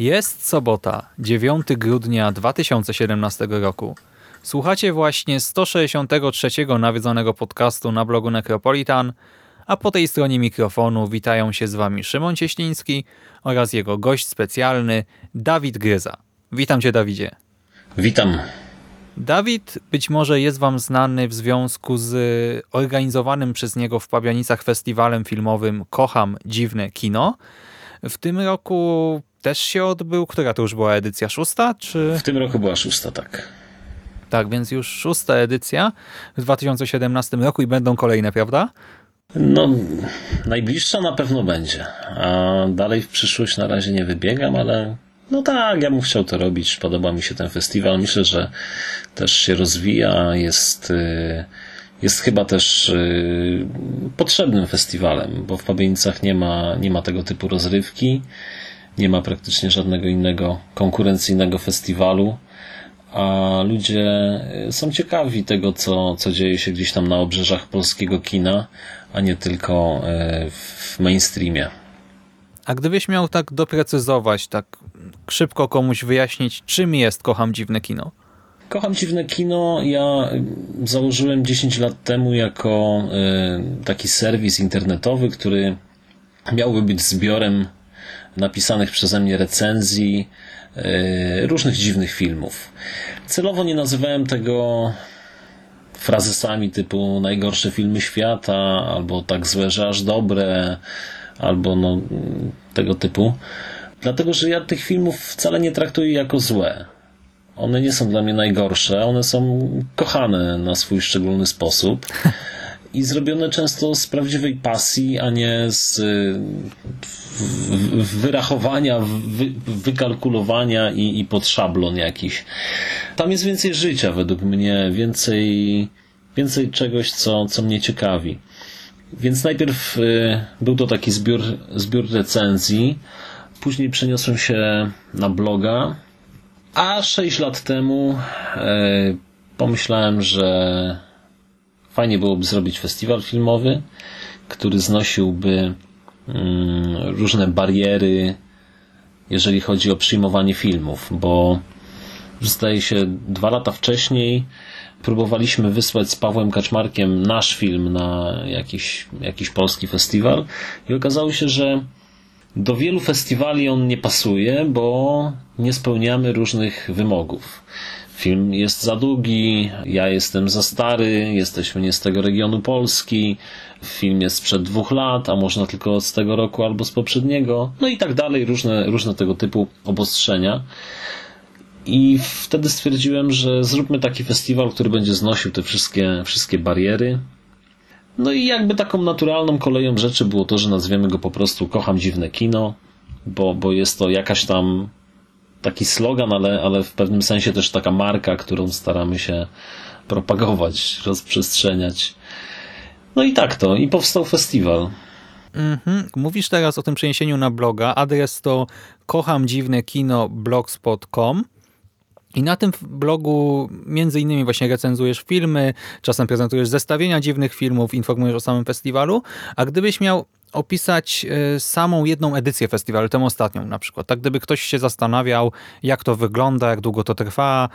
Jest sobota, 9 grudnia 2017 roku. Słuchacie właśnie 163 nawiedzonego podcastu na blogu Necropolitan, a po tej stronie mikrofonu witają się z wami Szymon Cieśliński oraz jego gość specjalny Dawid Gryza. Witam cię Dawidzie. Witam. Dawid być może jest wam znany w związku z organizowanym przez niego w Pabianicach festiwalem filmowym Kocham Dziwne Kino. W tym roku też się odbył, która to już była edycja szósta? Czy... W tym roku była szósta, tak. Tak, więc już szósta edycja w 2017 roku i będą kolejne, prawda? No, najbliższa na pewno będzie. A dalej w przyszłość na razie nie wybiegam, ale no tak, ja bym chciał to robić. Podoba mi się ten festiwal. Myślę, że też się rozwija. Jest, y, jest chyba też y, potrzebnym festiwalem, bo w Pabienicach nie ma, nie ma tego typu rozrywki. Nie ma praktycznie żadnego innego konkurencyjnego festiwalu a ludzie są ciekawi tego, co, co dzieje się gdzieś tam na obrzeżach polskiego kina, a nie tylko e, w mainstreamie. A gdybyś miał tak doprecyzować, tak szybko komuś wyjaśnić, czym jest Kocham Dziwne Kino? Kocham Dziwne Kino ja założyłem 10 lat temu jako e, taki serwis internetowy, który miałby być zbiorem napisanych przeze mnie recenzji e, różnych dziwnych filmów. Celowo nie nazywałem tego frazesami typu najgorsze filmy świata, albo tak złe, że aż dobre, albo no, tego typu. Dlatego, że ja tych filmów wcale nie traktuję jako złe. One nie są dla mnie najgorsze, one są kochane na swój szczególny sposób i zrobione często z prawdziwej pasji, a nie z wyrachowania, wy, wykalkulowania i, i pod szablon jakiś. Tam jest więcej życia według mnie, więcej, więcej czegoś, co, co mnie ciekawi. Więc najpierw y, był to taki zbiór, zbiór recenzji, później przeniosłem się na bloga, a 6 lat temu y, pomyślałem, że fajnie byłoby zrobić festiwal filmowy, który znosiłby Mm, różne bariery, jeżeli chodzi o przyjmowanie filmów, bo zdaje się dwa lata wcześniej próbowaliśmy wysłać z Pawłem Kaczmarkiem nasz film na jakiś, jakiś polski festiwal i okazało się, że do wielu festiwali on nie pasuje, bo nie spełniamy różnych wymogów. Film jest za długi, ja jestem za stary, jesteśmy nie z tego regionu Polski, film jest sprzed dwóch lat, a można tylko z tego roku albo z poprzedniego, no i tak dalej, różne, różne tego typu obostrzenia. I wtedy stwierdziłem, że zróbmy taki festiwal, który będzie znosił te wszystkie, wszystkie bariery. No i jakby taką naturalną koleją rzeczy było to, że nazwiemy go po prostu Kocham Dziwne Kino, bo, bo jest to jakaś tam taki slogan, ale, ale w pewnym sensie też taka marka, którą staramy się propagować, rozprzestrzeniać. No i tak to. I powstał festiwal. Mhm. Mówisz teraz o tym przeniesieniu na bloga. Adres to kochamdziwnekino.blogspot.com i na tym blogu między innymi właśnie recenzujesz filmy, czasem prezentujesz zestawienia dziwnych filmów, informujesz o samym festiwalu, a gdybyś miał opisać e, samą jedną edycję festiwalu, tę ostatnią na przykład, tak gdyby ktoś się zastanawiał, jak to wygląda, jak długo to trwa,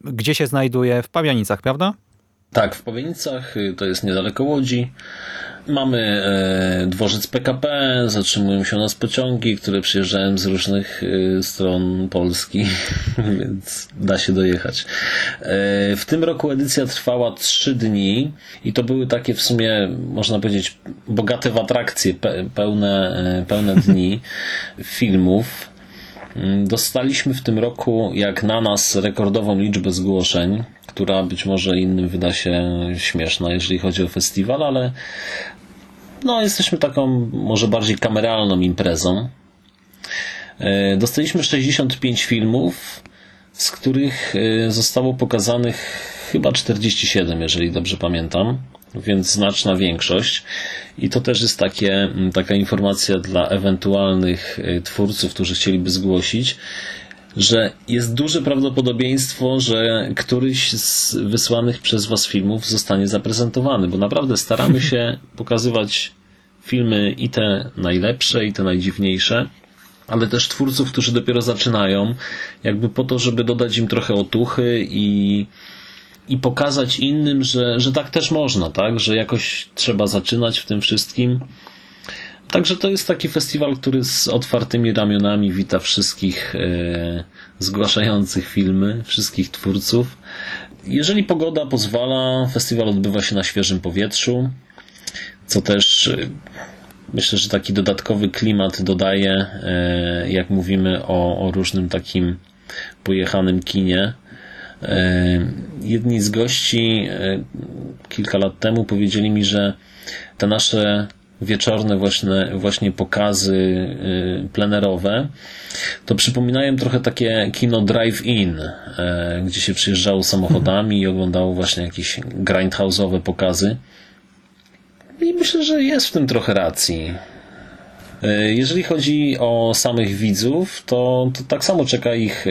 gdzie się znajduje, w Pawianicach, prawda? Tak, w Powienicach, y, to jest niedaleko Łodzi. Mamy e, dworzec PKP, zatrzymują się u nas pociągi, które przyjeżdżają z różnych e, stron Polski, więc da się dojechać. E, w tym roku edycja trwała trzy dni i to były takie w sumie, można powiedzieć, bogate w atrakcje, pe, pełne, e, pełne dni filmów. Mm, Dostaliśmy w tym roku, jak na nas, rekordową liczbę zgłoszeń, która być może innym wyda się śmieszna, jeżeli chodzi o festiwal, ale no, jesteśmy taką może bardziej kameralną imprezą. E, Dostaliśmy 65 filmów, z których e, zostało pokazanych chyba 47, jeżeli dobrze pamiętam, więc znaczna większość. I to też jest takie, m, taka informacja dla ewentualnych e, twórców, którzy chcieliby zgłosić, że jest duże prawdopodobieństwo, że któryś z wysłanych przez Was filmów zostanie zaprezentowany, bo naprawdę staramy się pokazywać filmy i te najlepsze, i te najdziwniejsze, ale też twórców, którzy dopiero zaczynają, jakby po to, żeby dodać im trochę otuchy i, i pokazać innym, że, że tak też można, tak? Że jakoś trzeba zaczynać w tym wszystkim. Także to jest taki festiwal, który z otwartymi ramionami wita wszystkich e, zgłaszających filmy, wszystkich twórców. Jeżeli pogoda pozwala, festiwal odbywa się na świeżym powietrzu, co też e, myślę, że taki dodatkowy klimat dodaje, e, jak mówimy o, o różnym takim pojechanym kinie. E, Jedni z gości e, kilka lat temu powiedzieli mi, że te nasze wieczorne właśnie, właśnie pokazy y, plenerowe, to przypominają trochę takie kino drive-in, e, gdzie się przyjeżdżało samochodami i oglądało właśnie jakieś grindhouse'owe pokazy. I myślę, że jest w tym trochę racji. E, Jeżeli chodzi o samych widzów, to, to tak samo czeka ich e,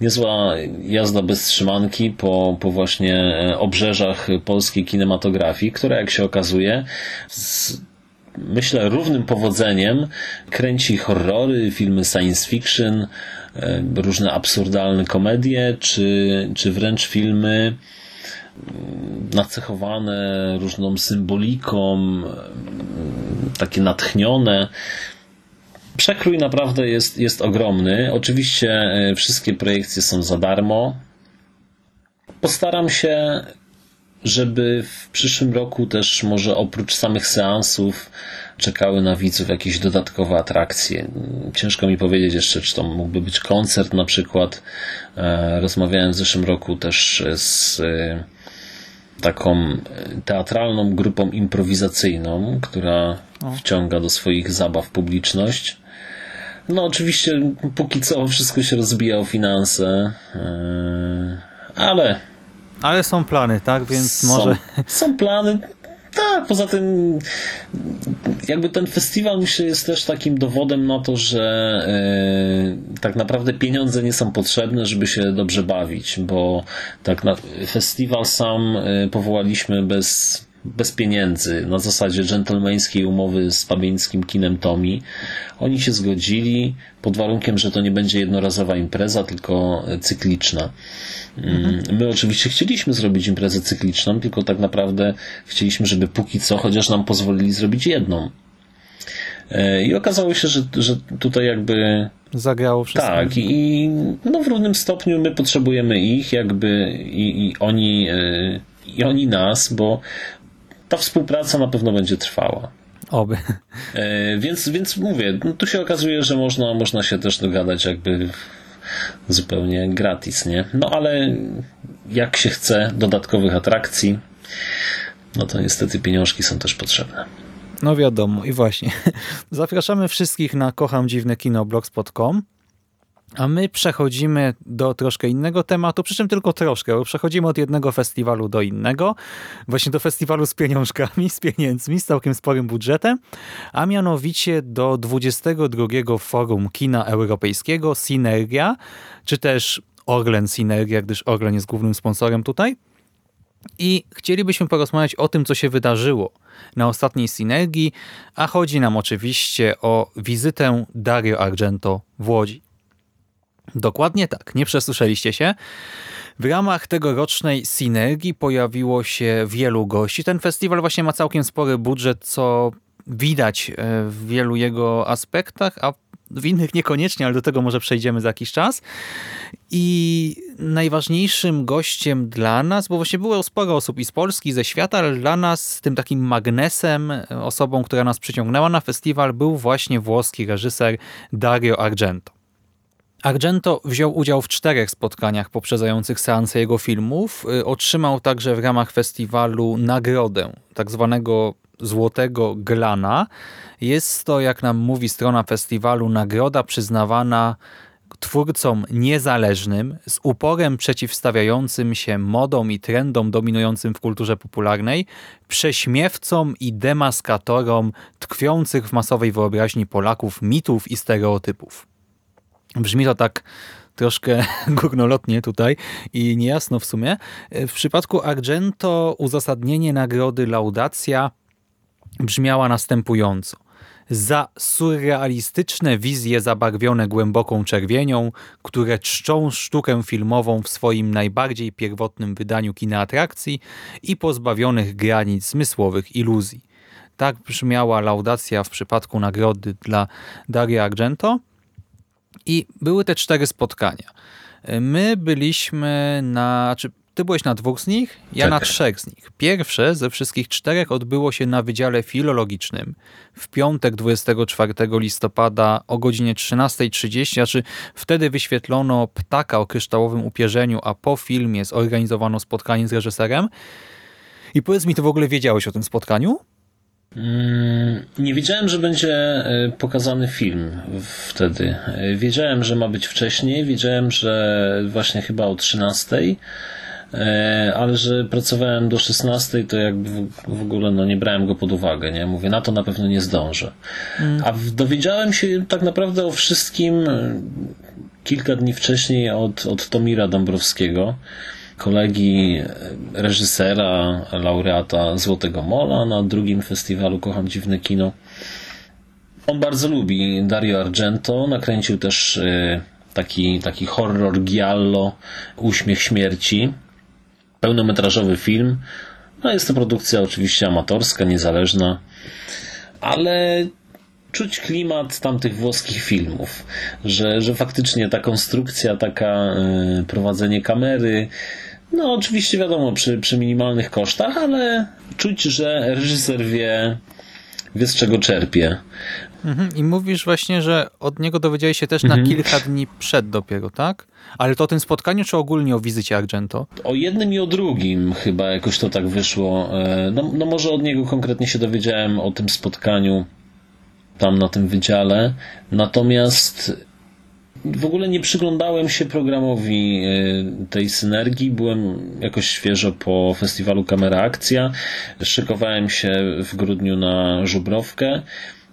niezła jazda bez trzymanki po, po właśnie e, obrzeżach polskiej kinematografii, która jak się okazuje z myślę równym powodzeniem kręci horrory, filmy science fiction, różne absurdalne komedie, czy, czy wręcz filmy nacechowane różną symboliką, takie natchnione. Przekrój naprawdę jest, jest ogromny. Oczywiście e, wszystkie projekcje są za darmo. Postaram się, żeby w przyszłym roku też może oprócz samych seansów czekały na widzów jakieś dodatkowe atrakcje. Ciężko mi powiedzieć jeszcze, czy to mógłby być koncert na przykład. E, Rozmawiałem w zeszłym roku też z taką teatralną grupą improwizacyjną, która wciąga do swoich zabaw publiczność. No oczywiście póki co wszystko się rozbija o finanse, e, ale Ale są plany, tak? Więc są, może... są plany. Tak, poza tym jakby ten festiwal myślę jest też takim dowodem na to, że e, tak naprawdę pieniądze nie są potrzebne, żeby się dobrze bawić, bo tak na, festiwal sam e, powołaliśmy bez bez pieniędzy, na zasadzie dżentelmeńskiej umowy z pabieńskim kinem Tomi. Oni się zgodzili pod warunkiem, że to nie będzie jednorazowa impreza, tylko cykliczna. Mm, My oczywiście chcieliśmy zrobić imprezę cykliczną, tylko tak naprawdę chcieliśmy, żeby póki co chociaż nam pozwolili zrobić jedną. E, I okazało się, że, że tutaj jakby Zagrało wszystko. tak, i no w równym stopniu my potrzebujemy ich, jakby i, i oni e, i oni nas, bo ta współpraca na pewno będzie trwała. Oby. E, więc, więc mówię, no tu się okazuje, że można, można się też dogadać jakby zupełnie gratis, nie? No ale jak się chce dodatkowych atrakcji, no to niestety pieniążki są też potrzebne. No wiadomo, i właśnie. Zapraszamy wszystkich na kochamdziwne.kino.blogspot.com a my przechodzimy do troszkę innego tematu, przy czym tylko troszkę, bo przechodzimy od jednego festiwalu do innego, właśnie do festiwalu z pieniążkami, z pieniędzmi, z całkiem sporym budżetem, a mianowicie do 22 Forum Kina Europejskiego Synergia, czy też Orlen Synergia, gdyż Orlen jest głównym sponsorem tutaj. I chcielibyśmy porozmawiać o tym, co się wydarzyło na ostatniej Synergii, a chodzi nam oczywiście o wizytę Dario Argento w Łodzi. Dokładnie tak, nie przesłyszeliście się. W ramach tegorocznej Synergii pojawiło się wielu gości. Ten festiwal właśnie ma całkiem spory budżet, co widać e, w wielu jego aspektach, a w innych niekoniecznie, ale do tego może przejdziemy za jakiś czas. I najważniejszym gościem dla nas, bo właśnie było sporo osób i z Polski, i ze świata, ale dla nas tym takim magnesem, osobą, która nas przyciągnęła na festiwal, był właśnie włoski reżyser Dario Argento. Argento wziął udział w czterech spotkaniach poprzedzających seansę jego filmów. Y, otrzymał także w ramach festiwalu nagrodę, tak zwanego Złotego Glana. Jest to, jak nam mówi strona festiwalu, nagroda przyznawana twórcom niezależnym, z uporem przeciwstawiającym się modom i trendom dominującym w kulturze popularnej, prześmiewcom i demaskatorom tkwiących w masowej wyobraźni Polaków mitów i stereotypów. Brzmi to tak troszkę górnolotnie tutaj i niejasno w sumie. W przypadku Argento uzasadnienie nagrody Laudacja brzmiała następująco. Za surrealistyczne wizje zabarwione głęboką czerwienią, które czczą sztukę filmową w swoim najbardziej pierwotnym wydaniu kina atrakcji i pozbawionych granic zmysłowych iluzji. Tak brzmiała laudacja w przypadku nagrody dla Daria Argento – i były te cztery spotkania. My byliśmy na, czy ty byłeś na dwóch z nich, ja tak. na trzech z nich. Pierwsze ze wszystkich czterech odbyło się na Wydziale Filologicznym w piątek 24 listopada o godzinie 13.30, znaczy wtedy wyświetlono ptaka o kryształowym upierzeniu, a po filmie zorganizowano spotkanie z reżyserem. I powiedz mi, to w ogóle wiedziałeś o tym spotkaniu? Mm, nie wiedziałem, że będzie e, pokazany film wtedy. E, wiedziałem, że ma być wcześniej, wiedziałem, że właśnie chyba o 13, e, ale że pracowałem do 16, to jakby w ogóle no, nie brałem go pod uwagę. Nie? Mówię, na to na pewno nie zdążę. Mm. A dowiedziałem się tak naprawdę o wszystkim kilka dni wcześniej od, od Tomira Dąbrowskiego kolegi reżysera, laureata Złotego Mola na drugim festiwalu Kocham Dziwne Kino. On bardzo lubi Dario Argento, nakręcił też y, taki, taki horror giallo, Uśmiech Śmierci, pełnometrażowy film. No jest to produkcja oczywiście amatorska, niezależna, ale czuć klimat tamtych włoskich filmów, że, że faktycznie ta konstrukcja, taka y, prowadzenie kamery, no, oczywiście wiadomo, przy, przy minimalnych kosztach, ale czuć, że reżyser wie, wie z czego czerpie. Mhm. I mówisz właśnie, że od niego dowiedziałeś się też mhm. na kilka dni przed dopiero, tak? Ale to o tym spotkaniu, czy ogólnie o wizycie Argento? O jednym i o drugim chyba jakoś to tak wyszło. E, no, no może od niego konkretnie się dowiedziałem o tym spotkaniu tam na tym wydziale. Natomiast w ogóle nie przyglądałem się programowi e, tej synergii. Byłem jakoś świeżo po festiwalu Kamera Akcja. Szykowałem się w grudniu na żubrowkę.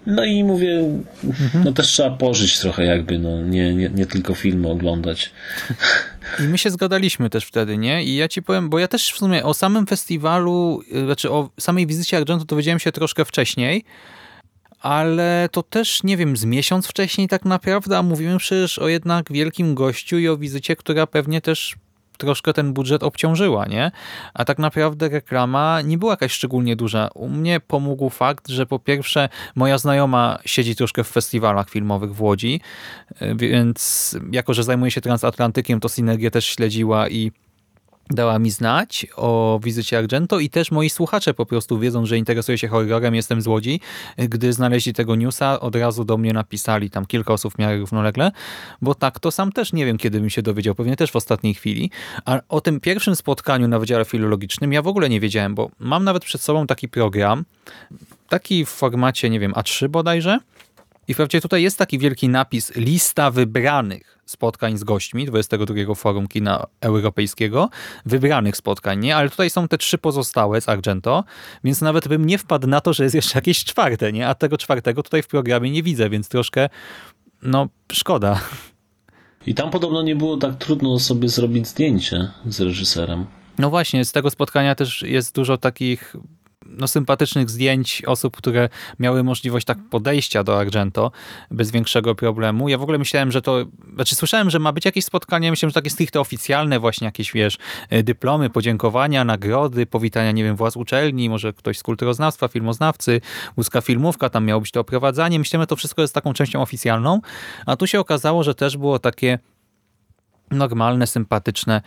No i mówię, mhm. no też trzeba pożyć trochę jakby, no nie, nie, nie tylko filmy oglądać. I my się zgadaliśmy też wtedy, nie? I ja ci powiem, bo ja też w sumie o samym festiwalu, e, znaczy o samej wizycie Argentu dowiedziałem się troszkę wcześniej, ale to też, nie wiem, z miesiąc wcześniej tak naprawdę, a mówimy przecież o jednak wielkim gościu i o wizycie, która pewnie też troszkę ten budżet obciążyła, nie? A tak naprawdę reklama nie była jakaś szczególnie duża. U mnie pomógł fakt, że po pierwsze moja znajoma siedzi troszkę w festiwalach filmowych w Łodzi, więc jako, że zajmuje się transatlantykiem, to Synergię też śledziła i dała mi znać o wizycie Argento i też moi słuchacze po prostu wiedzą, że interesuję się horrorem, jestem z Łodzi. Gdy znaleźli tego newsa, od razu do mnie napisali, tam kilka osób w miarę równolegle, bo tak to sam też nie wiem, kiedy bym się dowiedział, pewnie też w ostatniej chwili. A o tym pierwszym spotkaniu na Wydziale Filologicznym ja w ogóle nie wiedziałem, bo mam nawet przed sobą taki program, taki w formacie, nie wiem, A3 bodajże, i wprawdzie tutaj jest taki wielki napis lista wybranych spotkań z gośćmi 22 Forum Kina Europejskiego, wybranych spotkań, nie? Ale tutaj są te trzy pozostałe z Argento, więc nawet bym nie wpadł na to, że jest jeszcze jakieś czwarte, nie? A tego czwartego tutaj w programie nie widzę, więc troszkę, no, szkoda. I tam podobno nie było tak trudno sobie zrobić zdjęcie z reżyserem. No właśnie, z tego spotkania też jest dużo takich no, sympatycznych zdjęć osób, które miały możliwość tak podejścia do Argento bez większego problemu. Ja w ogóle myślałem, że to, znaczy słyszałem, że ma być jakieś spotkanie, myślałem, że takie stricte oficjalne, właśnie jakieś, wiesz, e, dyplomy, podziękowania, nagrody, powitania, nie wiem, władz uczelni, może ktoś z kulturoznawstwa, filmoznawcy, łuska filmówka, tam miało być to oprowadzanie. Myślałem, że to wszystko jest taką częścią oficjalną, a tu się okazało, że też było takie normalne, sympatyczne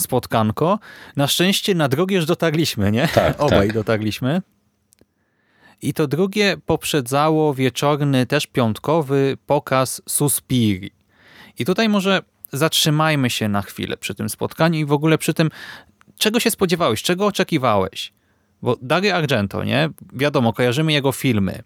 spotkanko. Na szczęście na drugie już dotarliśmy, nie? Tak, Obaj tak. dotarliśmy. I to drugie poprzedzało wieczorny, też piątkowy pokaz Suspiri. I tutaj może zatrzymajmy się na chwilę przy tym spotkaniu i w ogóle przy tym, czego się spodziewałeś, czego oczekiwałeś. Bo Dario Argento, nie? Wiadomo, kojarzymy jego filmy.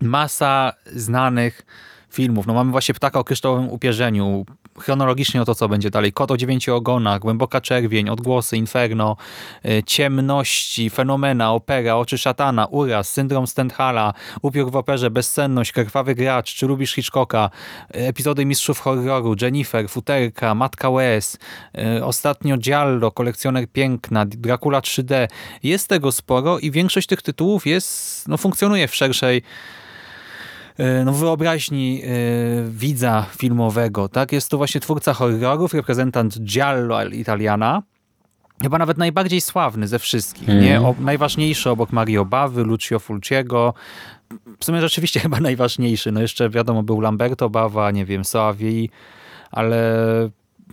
Masa znanych filmów. No mamy właśnie Ptaka o kryształowym upierzeniu, chronologicznie o to, co będzie dalej. Kot o dziewięciu ogonach, Głęboka czerwień, Odgłosy, Inferno, y, Ciemności, Fenomena, Opera, Oczy szatana, Uraz, Syndrom Stendhala, Upiór w operze, Bezsenność, Krwawy gracz, Czy lubisz Hitchcocka, y, epizody Mistrzów Horroru, Jennifer, Futerka, Matka łez, y, ostatnio Giallo, Kolekcjoner Piękna, Dracula 3D. Jest tego sporo i większość tych tytułów jest, no, funkcjonuje w szerszej no, wyobraźni e, widza filmowego. Tak? Jest to właśnie twórca horrorów, reprezentant Giallo Italiana. Chyba nawet najbardziej sławny ze wszystkich. Nie? O, najważniejszy obok Mario Bawy, Lucio Fulciego. W sumie rzeczywiście chyba najważniejszy. No jeszcze wiadomo był Lamberto Bava, nie wiem, Soavi, ale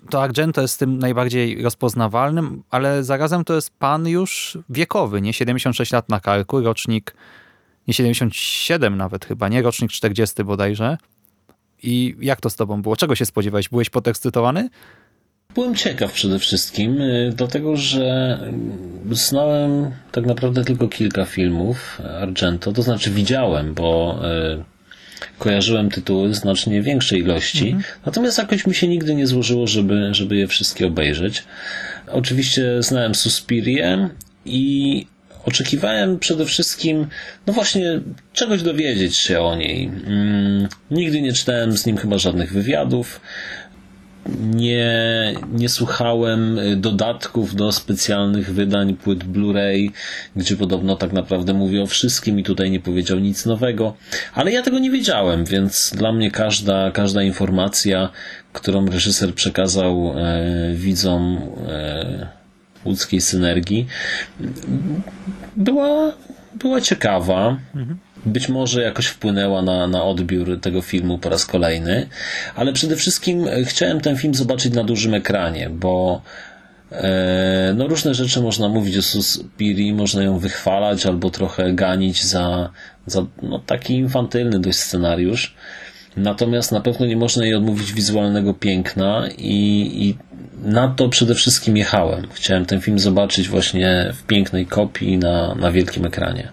to Argento jest tym najbardziej rozpoznawalnym, ale zarazem to jest pan już wiekowy, nie? 76 lat na karku, rocznik nie 77 nawet chyba, nie? Rocznik 40 bodajże. I jak to z tobą było? Czego się spodziewałeś? Byłeś podekscytowany? Byłem ciekaw przede wszystkim, y, dlatego że znałem tak naprawdę tylko kilka filmów Argento, to znaczy widziałem, bo y, kojarzyłem tytuły znacznie większej ilości, natomiast jakoś mi się nigdy nie złożyło, żeby, żeby je wszystkie obejrzeć. Oczywiście znałem Suspirię i oczekiwałem przede wszystkim, no właśnie, czegoś dowiedzieć się o niej. Mm, nigdy nie czytałem z nim chyba żadnych wywiadów nie, nie słuchałem y, dodatków do specjalnych wydań płyt Blu-ray, gdzie podobno tak naprawdę mówi o wszystkim i tutaj nie powiedział nic nowego. Ale ja tego nie wiedziałem, więc dla mnie każda, każda informacja, którą reżyser przekazał e, widzom e, łódzkiej synergii, była, była ciekawa. Być może jakoś wpłynęła na, na odbiór tego filmu po raz kolejny, ale przede wszystkim chciałem ten film zobaczyć na dużym ekranie, bo e, no różne rzeczy można mówić o Suspiri, można ją wychwalać albo trochę ganić za, za no, taki infantylny dość scenariusz. Natomiast na pewno nie można jej odmówić wizualnego piękna i, i na to przede wszystkim jechałem. Chciałem ten film zobaczyć właśnie w pięknej kopii na, na wielkim ekranie.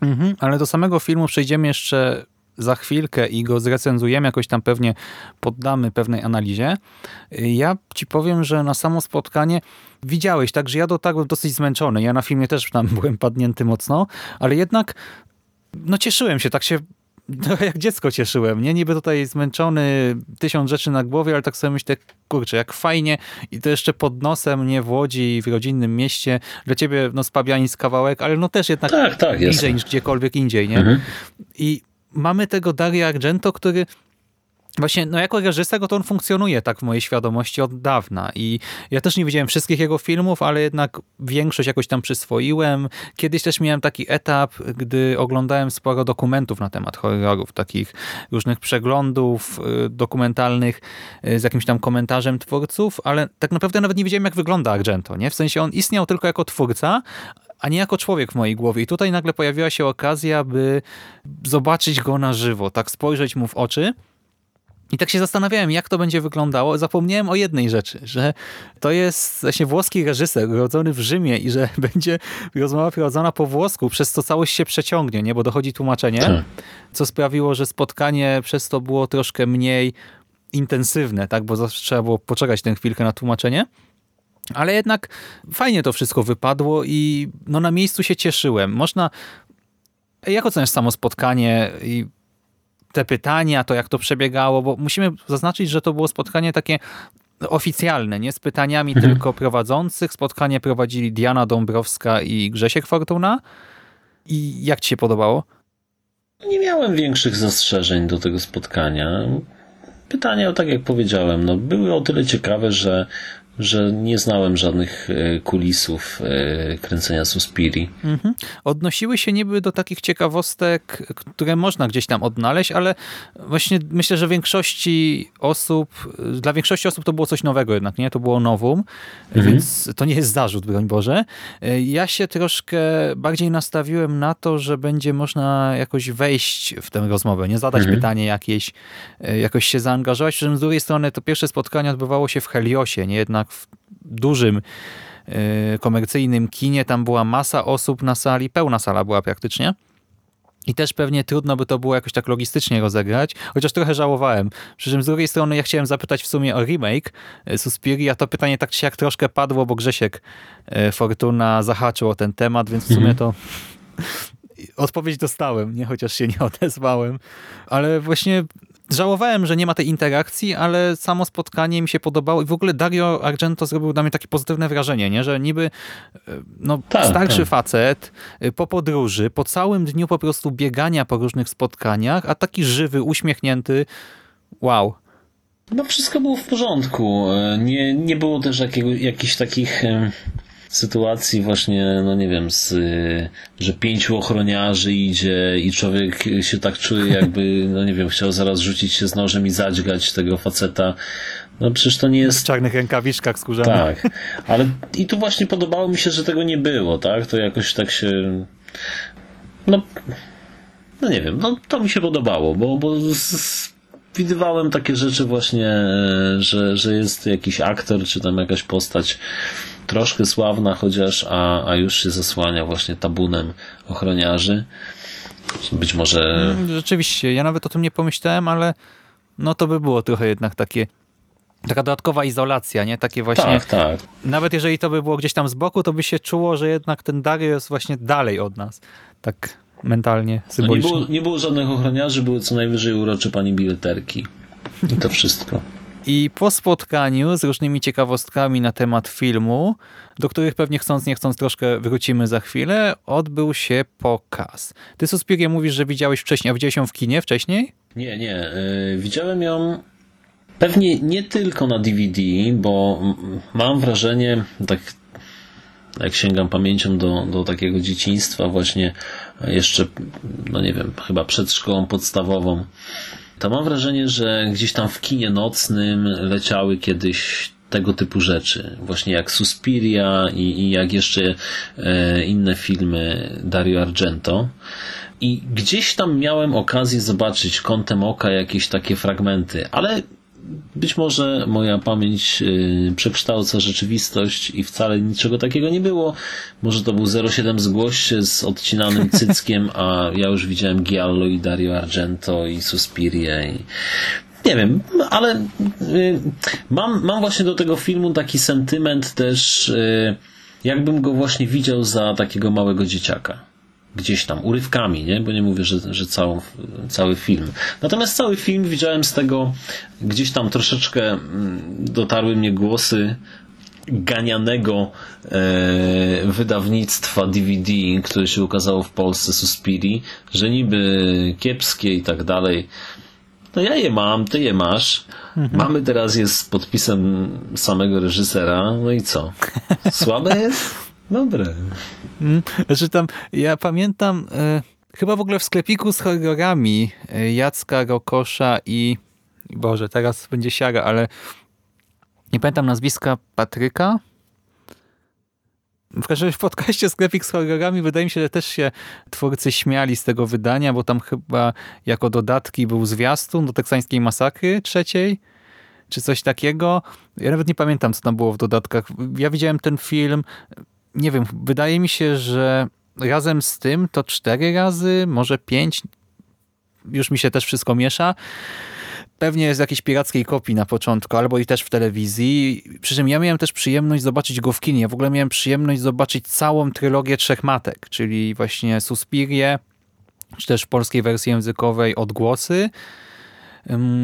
Mhm, ale do samego filmu przejdziemy jeszcze za chwilkę i go zrecenzujemy, jakoś tam pewnie poddamy pewnej analizie. Ja ci powiem, że na samo spotkanie widziałeś, także ja dotarłem dosyć zmęczony. Ja na filmie też tam byłem padnięty mocno, ale jednak no cieszyłem się, tak się trochę jak dziecko cieszyłem, nie? Niby tutaj zmęczony, tysiąc rzeczy na głowie, ale tak sobie myślę, kurczę, jak fajnie i to jeszcze pod nosem, nie w Łodzi, w rodzinnym mieście. Dla ciebie, no, Spabianic kawałek, ale no też jednak Tak, tak, bliżej niż gdziekolwiek indziej, nie? Mhm. I mamy tego Dario Argento, który Właśnie, no jako reżyser to on funkcjonuje tak w mojej świadomości od dawna i ja też nie widziałem wszystkich jego filmów, ale jednak większość jakoś tam przyswoiłem. Kiedyś też miałem taki etap, gdy oglądałem sporo dokumentów na temat horrorów, takich różnych przeglądów y, dokumentalnych y, z jakimś tam komentarzem twórców, ale tak naprawdę nawet nie wiedziałem jak wygląda Argento, nie? W sensie on istniał tylko jako twórca, a nie jako człowiek w mojej głowie. I tutaj nagle pojawiła się okazja, by zobaczyć go na żywo, tak spojrzeć mu w oczy. I tak się zastanawiałem, jak to będzie wyglądało. Zapomniałem o jednej rzeczy, że to jest właśnie włoski reżyser urodzony w Rzymie i że będzie rozmowa prowadzona po włosku, przez co całość się przeciągnie, nie? bo dochodzi tłumaczenie, Tak. co sprawiło, że spotkanie przez to było troszkę mniej intensywne, tak? bo zawsze trzeba było poczekać tę chwilkę na tłumaczenie. Ale jednak fajnie to wszystko wypadło i no na miejscu się cieszyłem. Można... Jak oceniasz samo spotkanie i te pytania, to jak to przebiegało, bo musimy zaznaczyć, że to było spotkanie takie oficjalne, nie z pytaniami tylko prowadzących. Spotkanie prowadzili Diana Dąbrowska i Grzesiek Fortuna, I jak ci się podobało? Nie miałem większych zastrzeżeń do tego spotkania. Pytania, tak jak powiedziałem, no, były o tyle ciekawe, że, że nie znałem żadnych e, kulisów e, kręcenia Suspiri. Mhm. Odnosiły się niby do takich ciekawostek, które można gdzieś tam odnaleźć, ale właśnie myślę, że większości osób, dla większości osób to było coś nowego jednak, nie? To było nowum, więc to nie jest zarzut, broń Boże. Ja się troszkę bardziej nastawiłem na to, że będzie można jakoś wejść w tę rozmowę, nie zadać pytanie jakieś, jakoś się zaangażować. Przy czym z drugiej strony to pierwsze spotkanie odbywało się w Heliosie, nie jednak w dużym y, komercyjnym kinie. Tam była masa osób na sali, pełna sala była praktycznie. I też pewnie trudno by to było jakoś tak logistycznie rozegrać, chociaż trochę żałowałem. Przy czym z drugiej strony ja chciałem zapytać w sumie o remake y, Suspiri, a to pytanie tak czy siak troszkę padło, bo Grzesiek y, Fortuna zahaczył o ten temat, więc w sumie to odpowiedź dostałem, nie chociaż się nie odezwałem. Ale właśnie żałowałem, że nie ma tej interakcji, ale samo spotkanie mi się podobało i w ogóle Dario Argento zrobił na mnie takie pozytywne wrażenie, nie? że niby e, no, Tak, starszy tak. facet e, po podróży, po całym dniu po prostu biegania po różnych spotkaniach, a taki żywy, uśmiechnięty, wow. No wszystko było w porządku. E, Nie, nie było też jakiego, jakichś takich sytuacji właśnie, no nie wiem, z, że pięciu ochroniarzy idzie i człowiek się tak czuje jakby, no nie wiem, chciał zaraz rzucić się z nożem i zadźgać tego faceta. No przecież to nie W jest czarnych rękawiczkach skórzanych. tak, ale i tu właśnie podobało mi się, że tego nie było, tak? To jakoś tak się. No, no nie wiem, no to mi się podobało, bo, bo z, z, widywałem takie rzeczy właśnie, e, że, że jest jakiś aktor, czy tam jakaś postać troszkę sławna, chociaż, a, a już się zasłania właśnie tabunem ochroniarzy. Być może. Rzeczywiście, ja nawet o tym nie pomyślałem, ale no to by było trochę jednak takie taka dodatkowa izolacja, nie? Takie właśnie Tak, tak. nawet jeżeli to by było gdzieś tam z boku, to by się czuło, że jednak ten Dario jest właśnie dalej od nas. Tak mentalnie, No nie, symbolicznie. było, nie było żadnych ochroniarzy, były co najwyżej urocze pani bileterki. I to wszystko. I po spotkaniu z różnymi ciekawostkami na temat filmu, do których pewnie chcąc nie chcąc troszkę wrócimy za chwilę, odbył się pokaz. Ty, Suspirie, mówisz, że widziałeś wcześniej, a widziałeś ją w kinie wcześniej? Nie, nie. y, Widziałem ją pewnie nie tylko na DVD, bo mam wrażenie, tak jak sięgam pamięcią do, do takiego dzieciństwa, właśnie jeszcze, no nie wiem, chyba przed szkołą podstawową, to mam wrażenie, że gdzieś tam w kinie nocnym leciały kiedyś tego typu rzeczy. Właśnie jak Suspiria i, i jak jeszcze e, inne filmy Dario Argento. I gdzieś tam miałem okazję zobaczyć kątem oka jakieś takie fragmenty, ale być może moja pamięć y, przekształca rzeczywistość i wcale niczego takiego nie było. Może to był 07 zgłoś się z odcinanym cyckiem, a ja już widziałem Giallo i Dario Argento i Suspirię i nie wiem, ale y, mam, mam właśnie do tego filmu taki sentyment też, y, jakbym go właśnie widział za takiego małego dzieciaka gdzieś tam, urywkami, nie? bo nie mówię, że, że całą, cały film. Natomiast cały film widziałem z tego, gdzieś tam troszeczkę mm, dotarły mnie głosy ganianego e, wydawnictwa DVD, które się ukazało w Polsce, Suspiri, że niby kiepskie i tak dalej. No ja je mam, ty je masz. Mamy teraz je z podpisem samego reżysera. No i co? Słabe jest? Dobre. Mm, Znaczy tam, ja pamiętam, e, chyba w ogóle w sklepiku z horrorami e, Jacka Rokosza i, i Boże, teraz będzie siara, ale nie pamiętam nazwiska Patryka. W każdym razie w podcaście Sklepik z horrorami wydaje mi się, że też się twórcy śmiali z tego wydania, bo tam chyba jako dodatki był zwiastun do teksańskiej masakry trzeciej, czy coś takiego. Ja nawet nie pamiętam, co tam było w dodatkach. Ja widziałem ten film, nie wiem, wydaje mi się, że razem z tym to cztery razy, może pięć, już mi się też wszystko miesza. Pewnie jest jakiejś pirackiej kopii na początku, albo i też w telewizji. Przy czym ja miałem też przyjemność zobaczyć go w kinie. Ja w ogóle miałem przyjemność zobaczyć całą trylogię Trzech Matek, czyli właśnie Suspirię, czy też w polskiej wersji językowej Odgłosy.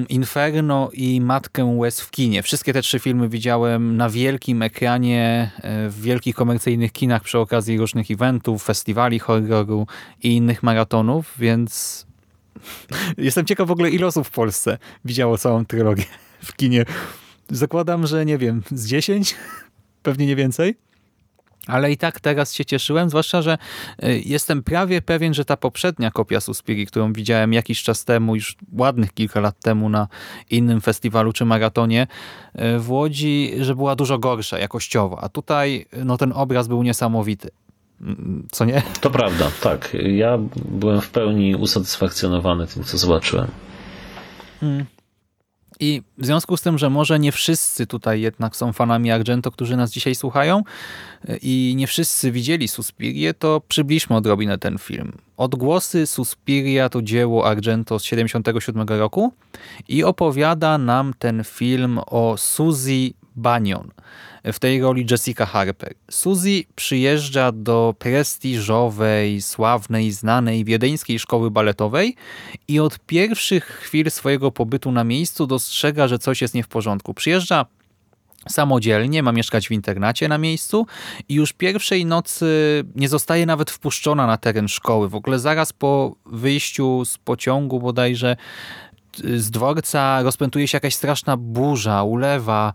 Inferno i Matkę Łez w kinie. Wszystkie te trzy filmy widziałem na wielkim ekranie, e, w wielkich komercyjnych kinach przy okazji różnych eventów, festiwali horroru i innych maratonów, więc jestem ciekaw w ogóle ile osób w Polsce widziało całą trylogię w kinie. Zakładam, że nie wiem, z 10? Pewnie nie więcej. Ale i tak teraz się cieszyłem, zwłaszcza, że y, jestem prawie pewien, że ta poprzednia kopia Suspiri, którą widziałem jakiś czas temu, już ładnych kilka lat temu na innym festiwalu czy maratonie y, w Łodzi, że była dużo gorsza jakościowo, a tutaj no, ten obraz był niesamowity. Mm, Co nie? To prawda, tak. Ja byłem w pełni usatysfakcjonowany tym, co zobaczyłem. I w związku z tym, że może nie wszyscy tutaj jednak są fanami Argento, którzy nas dzisiaj słuchają i nie wszyscy widzieli Suspirię, to przybliżmy odrobinę ten film. Odgłosy Suspiria to dzieło Argento z 77 roku i opowiada nam ten film o Suzy Banion. W tej roli Jessica Harper. Suzy przyjeżdża do prestiżowej, sławnej, znanej wiedeńskiej szkoły baletowej i od pierwszych chwil swojego pobytu na miejscu dostrzega, że coś jest nie w porządku. Przyjeżdża samodzielnie, ma mieszkać w internacie na miejscu i już pierwszej nocy nie zostaje nawet wpuszczona na teren szkoły. W ogóle zaraz po wyjściu z pociągu bodajże z dworca rozpętuje się jakaś straszna burza, ulewa.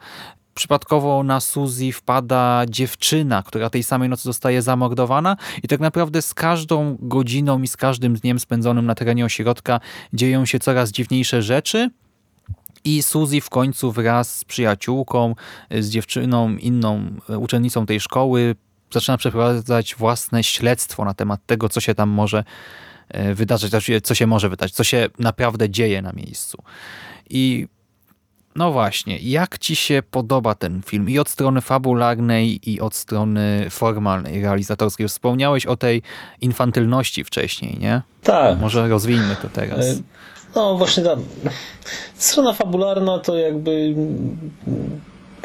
Przypadkowo na Suzy wpada dziewczyna, która tej samej nocy zostaje zamordowana i tak naprawdę z każdą godziną i z każdym dniem spędzonym na terenie ośrodka dzieją się coraz dziwniejsze rzeczy. I Suzy w końcu wraz z przyjaciółką, z dziewczyną, inną uczennicą tej szkoły zaczyna przeprowadzać własne śledztwo na temat tego, co się tam może e, wydarzyć, znaczy, co się może wydarzyć, co się naprawdę dzieje na miejscu. I no właśnie, jak ci się podoba ten film? I od strony fabularnej, i od strony formalnej, realizatorskiej. Wspomniałeś o tej infantylności wcześniej, nie? Tak. Może rozwijmy to teraz. E, No właśnie ta strona fabularna to jakby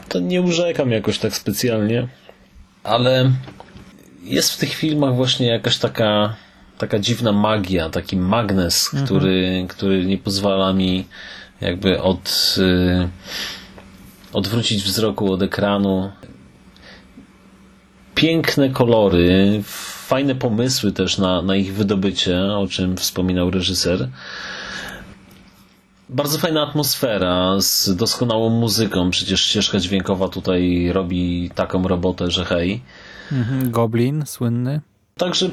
to nie urzekam jakoś tak specjalnie, ale jest w tych filmach właśnie jakaś taka taka dziwna magia, taki magnes, który, który nie pozwala mi jakby od y, odwrócić wzroku od ekranu. Piękne kolory, fajne pomysły też na, na ich wydobycie, o czym wspominał reżyser. Bardzo fajna atmosfera z doskonałą muzyką. Przecież ścieżka dźwiękowa tutaj robi taką robotę, że hej. Mhm, Goblin, słynny. Także y,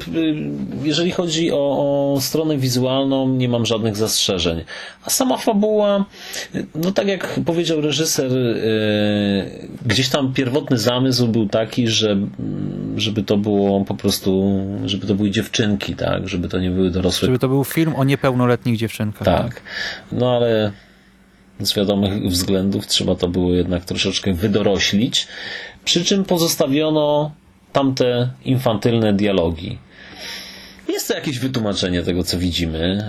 jeżeli chodzi o, o stronę wizualną, nie mam żadnych zastrzeżeń. A sama fabuła, no tak jak powiedział reżyser, y, gdzieś tam pierwotny zamysł był taki, że mm, żeby to było po prostu, żeby to były dziewczynki, tak, żeby to nie były dorosłe Żeby to był film o niepełnoletnich dziewczynkach. tak. No ale z wiadomych względów trzeba to było jednak troszeczkę wydoroślić. Przy czym pozostawiono tamte infantylne dialogi. Jest to jakieś wytłumaczenie tego, co widzimy.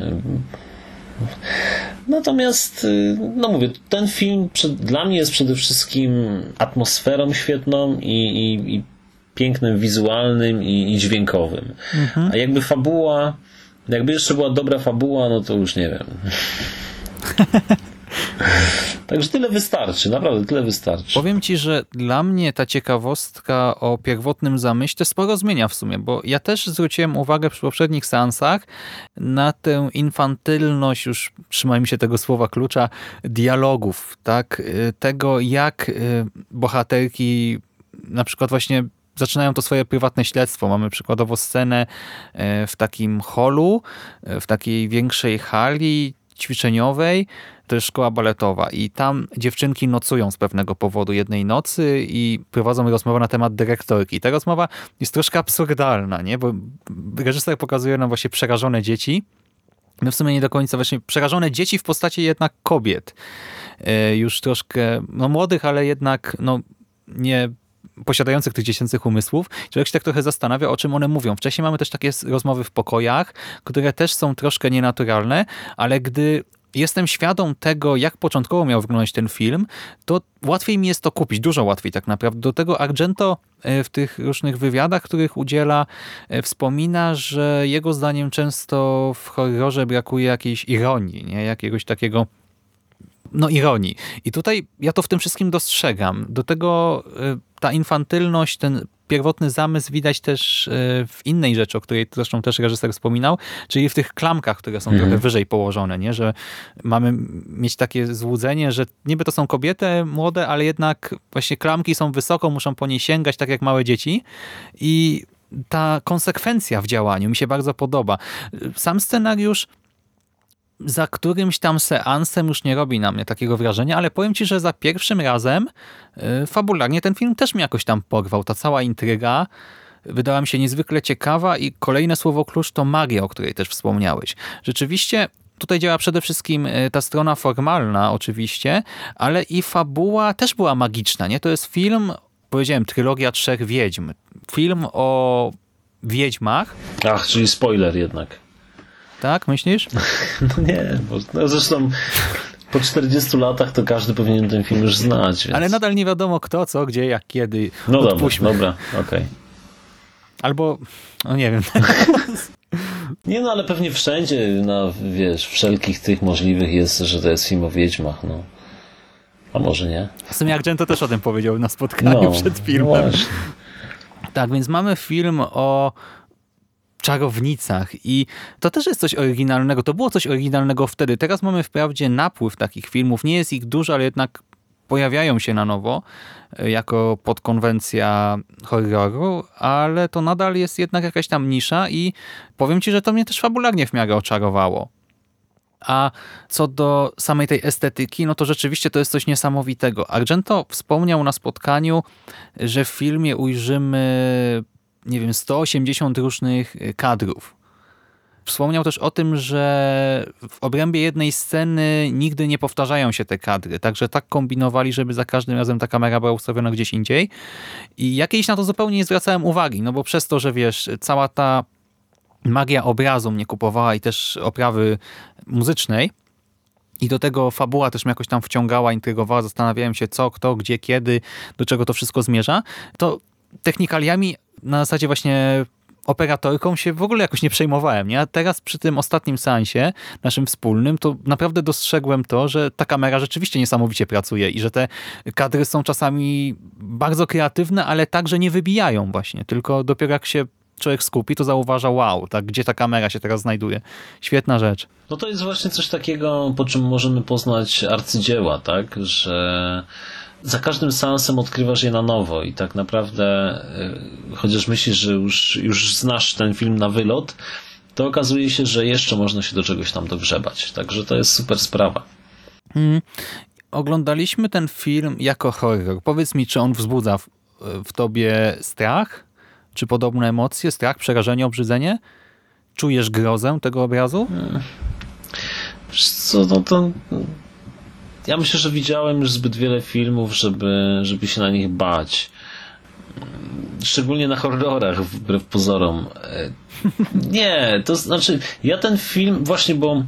Natomiast, no mówię, ten film dla mnie jest przede wszystkim atmosferą świetną i, i, i pięknym wizualnym i, i dźwiękowym. A jakby fabuła, jakby jeszcze była dobra fabuła, no to już nie wiem. Także tyle wystarczy, naprawdę tyle wystarczy. Powiem ci, że dla mnie ta ciekawostka o pierwotnym zamyśle sporo zmienia w sumie, bo ja też zwróciłem uwagę przy poprzednich seansach na tę infantylność, już trzymajmy się tego słowa klucza, dialogów, tak? Y, Tego, jak y, bohaterki na przykład właśnie zaczynają to swoje prywatne śledztwo. Mamy przykładowo scenę e, w takim holu, w takiej większej hali ćwiczeniowej, to jest szkoła baletowa i tam dziewczynki nocują z pewnego powodu jednej nocy i prowadzą rozmowę na temat dyrektorki. Ta rozmowa jest troszkę absurdalna, nie? bo reżyser pokazuje nam właśnie przerażone dzieci, no w sumie nie do końca właśnie przerażone dzieci w postaci jednak kobiet. E, Już troszkę no młodych, ale jednak no nie posiadających tych dziecięcych umysłów. Człowiek się tak trochę zastanawia, o czym one mówią. Wcześniej mamy też takie rozmowy w pokojach, które też są troszkę nienaturalne, ale gdy jestem świadom tego, jak początkowo miał wyglądać ten film, to łatwiej mi jest to kupić, dużo łatwiej tak naprawdę. Do tego Argento e, w tych różnych wywiadach, których udziela, e, wspomina, że jego zdaniem często w horrorze brakuje jakiejś ironii, nie? jakiegoś takiego no, ironii. I tutaj ja to w tym wszystkim dostrzegam. Do tego y, ta infantylność, ten pierwotny zamysł widać też y, w innej rzeczy, o której zresztą też reżyser wspominał, czyli w tych klamkach, które są Mhm. trochę wyżej położone, nie? że mamy mieć takie złudzenie, że niby to są kobiety młode, ale jednak właśnie klamki są wysoko, muszą po niej sięgać, tak jak małe dzieci i ta konsekwencja w działaniu mi się bardzo podoba. Sam scenariusz za którymś tam seansem już nie robi na mnie takiego wrażenia, ale powiem ci, że za pierwszym razem y, fabularnie ten film też mnie jakoś tam porwał. Ta cała intryga wydała mi się niezwykle ciekawa i kolejne słowo klucz to magia, o której też wspomniałeś. Rzeczywiście tutaj działa przede wszystkim y, ta strona formalna oczywiście, ale i fabuła też była magiczna. nie? To jest film, powiedziałem, trylogia trzech wiedźm. Film o wiedźmach, Ach, czyli spoiler jednak. Tak myślisz? No nie, bo no zresztą po 40 latach to każdy powinien ten film już znać. Więc... Ale nadal nie wiadomo kto, co, gdzie, jak, kiedy. No dobra, Odpuśćmy. dobra, okej. Albo, no nie wiem, Nie no, ale pewnie wszędzie, na, wiesz, wszelkich tych możliwych jest, że to jest film o wiedźmach, no. A może nie? w sumie Argento też o tym powiedział na spotkaniu przed no filmem. właśnie. tak, więc mamy film o czarownicach i to też jest coś oryginalnego. To było coś oryginalnego wtedy. Teraz mamy wprawdzie napływ takich filmów. Nie jest ich dużo, ale jednak pojawiają się na nowo e, jako podkonwencja horroru, ale to nadal jest jednak jakaś tam nisza i powiem ci, że to mnie też fabularnie w miarę oczarowało. A co do samej tej estetyki, no to rzeczywiście to jest coś niesamowitego. Argento wspomniał na spotkaniu, że w filmie ujrzymy, nie wiem, 180 różnych y, kadrów. Wspomniał też o tym, że w obrębie jednej sceny nigdy nie powtarzają się te kadry, także tak kombinowali, żeby za każdym razem ta kamera była ustawiona gdzieś indziej. I ja kiedyś na to zupełnie nie zwracałem uwagi, no bo przez to, że wiesz, cała ta magia obrazu mnie kupowała i też oprawy muzycznej. I do tego fabuła też mnie jakoś tam wciągała, intrygowała, zastanawiałem się co, kto, gdzie, kiedy, do czego to wszystko zmierza. To technikaliami na zasadzie właśnie operatorką się w ogóle jakoś nie przejmowałem. Nie? A teraz przy tym ostatnim seansie, naszym wspólnym, to naprawdę dostrzegłem to, że ta kamera rzeczywiście niesamowicie pracuje i że te kadry są czasami bardzo kreatywne, ale także nie wybijają właśnie, tylko dopiero jak się człowiek skupi, to zauważa wow, tak, gdzie ta kamera się teraz znajduje. Świetna rzecz. No to jest właśnie coś takiego, po czym możemy poznać arcydzieła, tak? Że za każdym seansem odkrywasz je na nowo i tak naprawdę, y, chociaż myślisz, że już, już znasz ten film na wylot, to okazuje się, że jeszcze można się do czegoś tam dogrzebać. Także to jest super sprawa. Mm. Oglądaliśmy ten film jako horror. Powiedz mi, czy on wzbudza w, w tobie strach? Czy podobne emocje? Strach, przerażenie, obrzydzenie? Czujesz grozę tego obrazu? Wiesz Co, no to... Ja myślę, że widziałem już zbyt wiele filmów, żeby, żeby się na nich bać. Szczególnie na horrorach, wbrew pozorom. E, Nie, to znaczy, ja ten film, właśnie, bo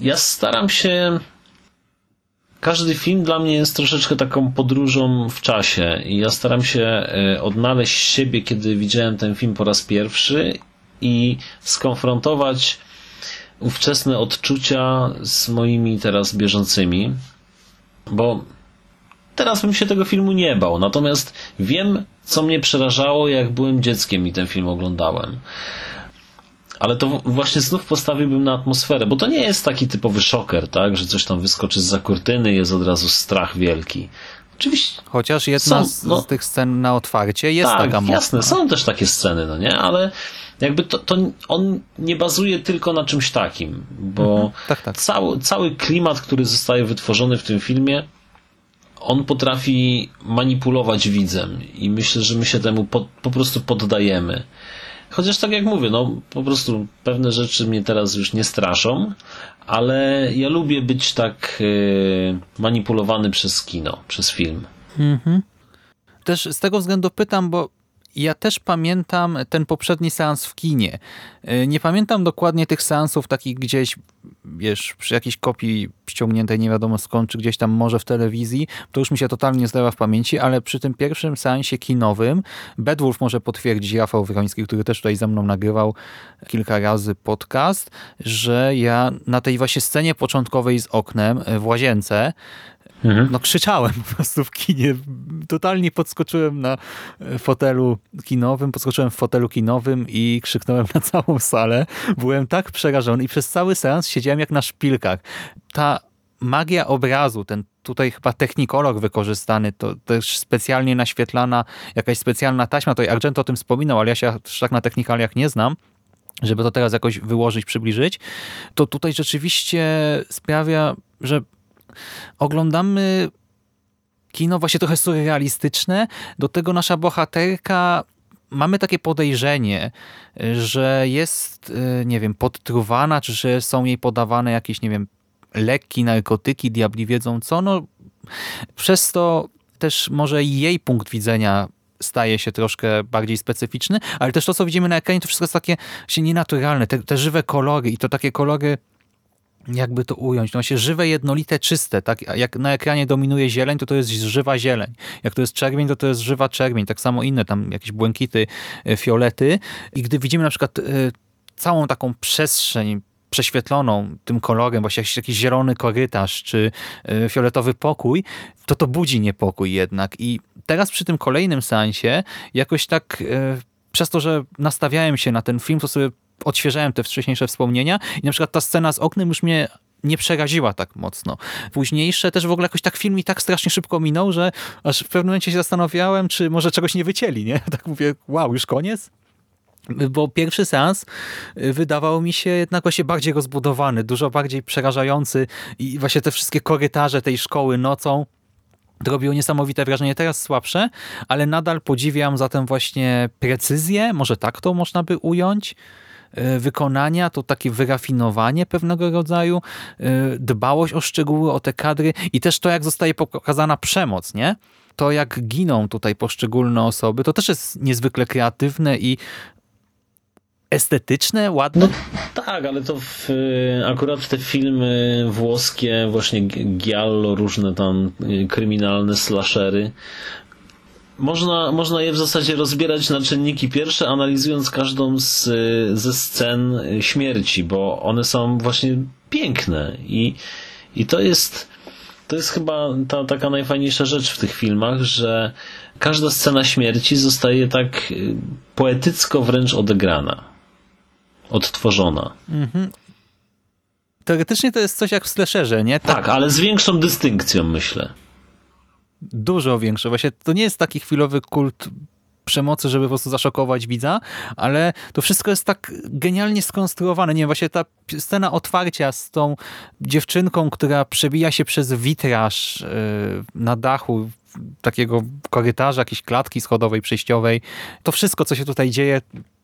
ja staram się. Każdy film dla mnie jest troszeczkę taką podróżą w czasie i ja staram się e, odnaleźć siebie, kiedy widziałem ten film po raz pierwszy i skonfrontować ówczesne odczucia z moimi teraz bieżącymi, bo teraz bym się tego filmu nie bał, natomiast wiem, co mnie przerażało, jak byłem dzieckiem i ten film oglądałem. Ale to właśnie znów postawiłbym na atmosferę, bo to nie jest taki typowy szoker, tak, że coś tam wyskoczy z za kurtyny i jest od razu strach wielki. Oczywiście Chociaż jedna Są, z, no. z tych scen na otwarcie jest tak, taka mocna. jasne, są też takie sceny, no nie? Ale jakby to, to on nie bazuje tylko na czymś takim, bo Tak, tak. Cały, cały klimat, który zostaje wytworzony w tym filmie, on potrafi manipulować widzem i myślę, że my się temu po, po prostu poddajemy. Chociaż tak jak mówię, no po prostu pewne rzeczy mnie teraz już nie straszą, ale ja lubię być tak yy, manipulowany przez kino, przez film. Też z tego względu pytam, bo ja też pamiętam ten poprzedni seans w kinie. Y, Nie pamiętam dokładnie tych seansów takich gdzieś, wiesz, przy jakiejś kopii ściągniętej nie wiadomo skąd, czy gdzieś tam może w telewizji. To już mi się totalnie zdawa w pamięci, ale przy tym pierwszym seansie kinowym Bedwulf może potwierdzić, Rafał Wychoński, który też tutaj ze mną nagrywał kilka razy podcast, że ja na tej właśnie scenie początkowej z oknem y, w łazience no krzyczałem po prostu w kinie. Totalnie podskoczyłem na e, fotelu kinowym, podskoczyłem w fotelu kinowym i krzyknąłem na całą salę. Byłem tak przerażony i przez cały seans siedziałem jak na szpilkach. Ta magia obrazu, ten tutaj chyba technikolog wykorzystany, to też specjalnie naświetlana jakaś specjalna taśma, to Argento o tym wspominał, ale ja się tak na technikaliach nie znam żeby to teraz jakoś wyłożyć, przybliżyć, to tutaj rzeczywiście sprawia, że oglądamy kino właśnie trochę surrealistyczne. Do tego nasza bohaterka mamy takie podejrzenie, że jest, y, nie wiem, podtruwana, czy że są jej podawane jakieś, nie wiem, leki, narkotyki, diabli wiedzą co. No, przez to też może jej punkt widzenia staje się troszkę bardziej specyficzny, ale też to, co widzimy na ekranie, to wszystko jest takie się nienaturalne, te, te żywe kolory i to takie kolory jakby to ująć, no właśnie żywe, jednolite, czyste, tak? Jak na ekranie dominuje zieleń, to to jest żywa zieleń. Jak to jest czerwień, to to jest żywa czerwień. Tak samo inne tam jakieś błękity, y, fiolety. I gdy widzimy na przykład y, całą taką przestrzeń prześwietloną tym kolorem, właśnie jakiś, zielony korytarz czy y, fioletowy pokój, to to budzi niepokój jednak. I teraz przy tym kolejnym seansie jakoś tak przez to, że nastawiałem się na ten film, to sobie odświeżałem te wcześniejsze wspomnienia i na przykład ta scena z oknem już mnie nie przeraziła tak mocno. Późniejsze też w ogóle jakoś tak film mi tak strasznie szybko minął, że aż w pewnym momencie się zastanawiałem, czy może czegoś nie wycięli, nie? Tak mówię, wow, już koniec? Bo pierwszy seans y, wydawał mi się jednak właśnie bardziej rozbudowany, dużo bardziej przerażający i właśnie te wszystkie korytarze tej szkoły nocą robiło niesamowite wrażenie, teraz słabsze, ale nadal podziwiam zatem właśnie precyzję, może tak to można by ująć, wykonania, to takie wyrafinowanie pewnego rodzaju, y, dbałość o szczegóły, o te kadry i też to, jak zostaje pokazana przemoc, nie? To, jak giną tutaj poszczególne osoby, to też jest niezwykle kreatywne i estetyczne, ładne. No tak, ale to w, akurat te filmy włoskie, właśnie giallo, różne tam y, kryminalne slashery, można, można je w zasadzie rozbierać na czynniki pierwsze, analizując każdą z, y, ze scen śmierci, bo one są właśnie piękne i, i to jest to jest chyba ta taka najfajniejsza rzecz w tych filmach, że każda scena śmierci zostaje tak poetycko wręcz odegrana odtworzona. Teoretycznie to jest coś jak w slasherze, nie? Tak, ale z większą dystynkcją, myślę. Dużo większe. Właśnie to nie jest taki chwilowy kult przemocy, żeby po prostu zaszokować widza, ale to wszystko jest tak genialnie skonstruowane. Nie wiem, właśnie ta scena otwarcia z tą dziewczynką, która przebija się przez witraż yy, na dachu takiego korytarza, jakiejś klatki schodowej, przejściowej. To wszystko, co się tutaj dzieje,